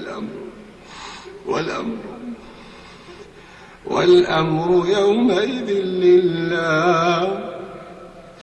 والأمر والأمر والأمر يومئذ لله.